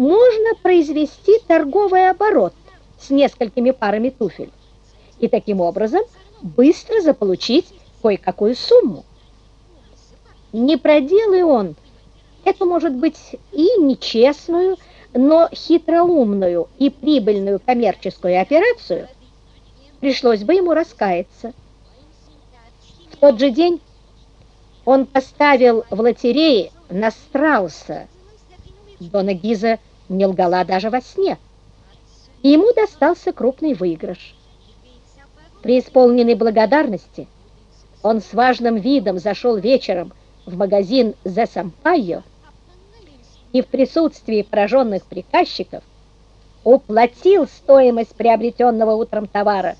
можно произвести торговый оборот с несколькими парами туфель и таким образом быстро заполучить кое-какую сумму. Не проделай он эту, может быть, и нечестную, но хитроумную и прибыльную коммерческую операцию, пришлось бы ему раскаяться. В тот же день он поставил в лотерее на страуса. Дона Гиза не лгала даже во сне. И ему достался крупный выигрыш. При исполненной благодарности он с важным видом зашел вечером в магазин «Зе Сампайо» и в присутствии пораженных приказчиков уплатил стоимость приобретенного утром товара.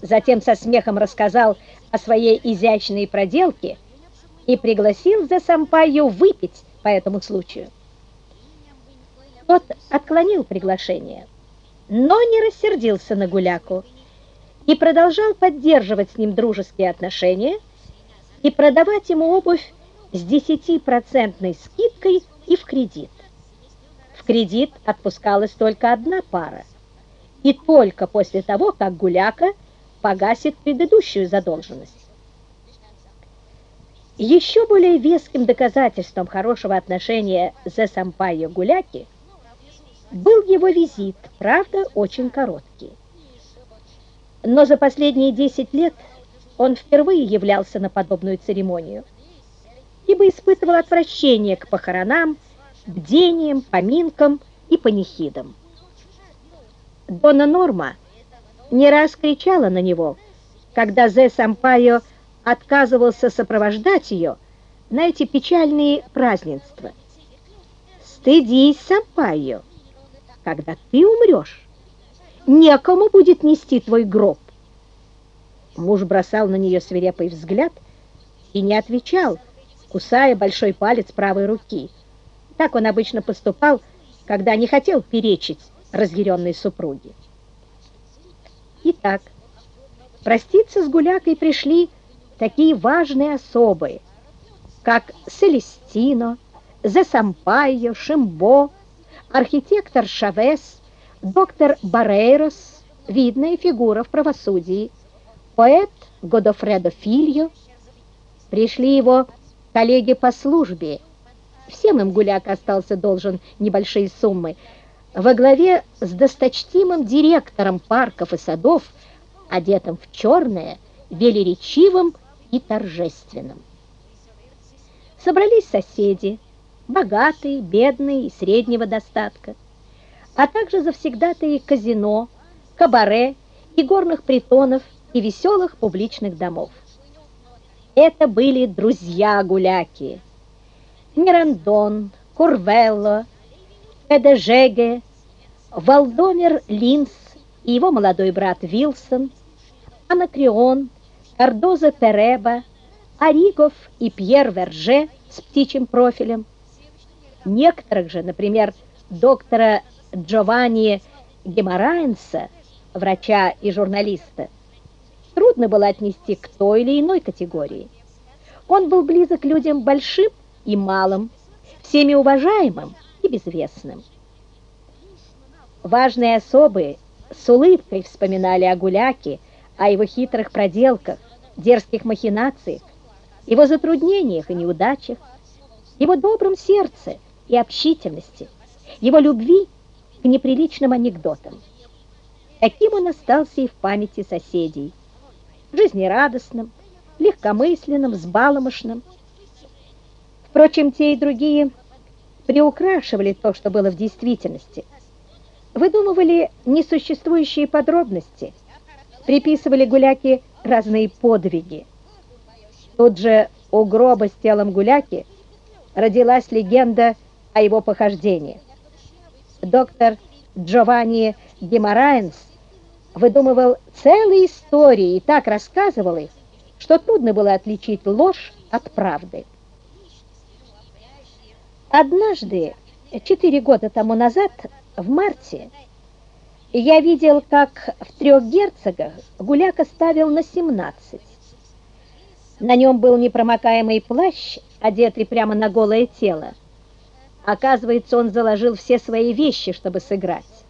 Затем со смехом рассказал о своей изящной проделке и пригласил за Сампайо выпить по этому случаю. Тот отклонил приглашение, но не рассердился на Гуляку и продолжал поддерживать с ним дружеские отношения и продавать ему обувь с 10% скидкой и в кредит. В кредит отпускалась только одна пара, и только после того, как Гуляка погасит предыдущую задолженность. Еще более веским доказательством хорошего отношения за Сампайо Гуляки был его визит, правда, очень короткий. Но за последние 10 лет он впервые являлся на подобную церемонию, ибо испытывал отвращение к похоронам, бдениям, поминкам и панихидам. Дона Норма не раз кричала на него, когда Зе Сампайо отказывался сопровождать ее на эти печальные празднества. «Стыдись, Сампайо, когда ты умрешь, некому будет нести твой гроб». Муж бросал на нее свирепый взгляд и не отвечал, кусая большой палец правой руки. Так он обычно поступал, когда не хотел перечить разъяренной супруге. Итак, проститься с Гулякой пришли такие важные особы, как Селестино, Зесампайо, Шимбо, архитектор Шавес, доктор Барейрос, видная фигура в правосудии, поэт Годофредо Фильо, пришли его коллеги по службе, всем им Гуляк остался должен небольшие суммы, во главе с досточтимым директором парков и садов, одетым в черное, велеречивым и торжественным. Собрались соседи, богатые, бедные и среднего достатка, а также завсегдатые казино, кабаре и горных притонов и веселых публичных домов. Это были друзья-гуляки. Мирандон, Курвелло, Эдежеге, Валдомер Линс и его молодой брат Вилсон, Анакреон, Кардоза Переба, Оригов и Пьер Верже с птичьим профилем. Некоторых же, например, доктора Джованни Геморайнса, врача и журналиста, трудно было отнести к той или иной категории. Он был близок к людям большим и малым, всеми уважаемым и безвестным. Важные особы с улыбкой вспоминали о Гуляке, о его хитрых проделках, дерзких махинациях, его затруднениях и неудачах, его добром сердце и общительности, его любви к неприличным анекдотам. Таким он остался и в памяти соседей, жизнерадостным, легкомысленным, взбаломышным. Впрочем, те и другие приукрашивали то, что было в действительности, выдумывали несуществующие подробности, приписывали гуляки разные подвиги. Тут же у гроба с телом гуляки родилась легенда о его похождении. Доктор Джованни Геморайнс выдумывал целые истории и так рассказывал их, что трудно было отличить ложь от правды. Однажды, четыре года тому назад, в марте, я видел, как в трех герцогах Гуляка ставил на 17. На нем был непромокаемый плащ, одетый прямо на голое тело, Оказывается, он заложил все свои вещи, чтобы сыграть.